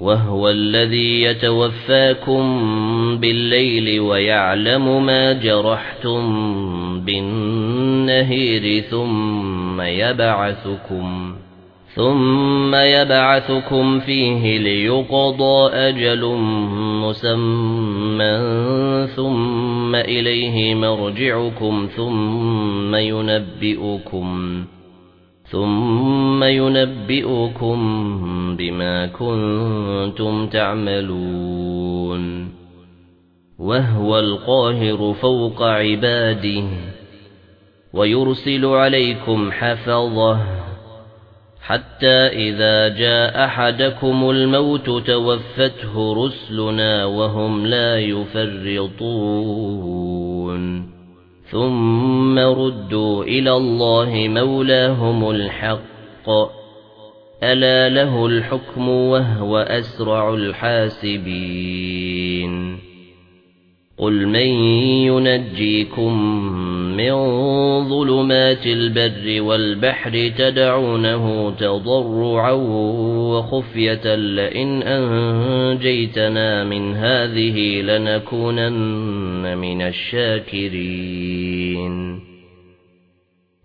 وهو الذي يتوفاكم بالليل ويعلم ما جرحتم بالنهير ثم يبعثكم ثم يبعثكم فيه ليقضى أجل مسمى ثم إليه مرجعكم ثم ينبئكم ثُمَّ يُنَبِّئُكُم بِمَا كُنتُمْ تَعْمَلُونَ. وَهُوَ الْقَاهِرُ فَوْقَ عِبَادِهِ وَيُرْسِلُ عَلَيْكُمْ حَفَظَةً. حَتَّى إِذَا جَاءَ أَحَدَكُمُ الْمَوْتُ تَوَفَّتْهُ رُسُلُنَا وَهُمْ لَا يُفَرِّطُونَ. ثُمَّ رُدُّوا إِلَى اللَّهِ مَوْلَاهُمُ الْحَقِّ. أَلَا لَهُ الْحُكْمُ وَهُوَ أَسْرَعُ الْحَاسِبِينَ. قُلْ مَن يُنَجِّيكُم مِّن ظُلُمَاتِ الْبَرِّ وَالْبَحْرِ تَدْعُونَهُ تَضَرُّعًا وَخُفْيَةً لَّئِنْ أَنجَيْتَنَا مِنْ هَٰذِهِ لَنَكُونَنَّ مِنَ الشَّاكِرِينَ.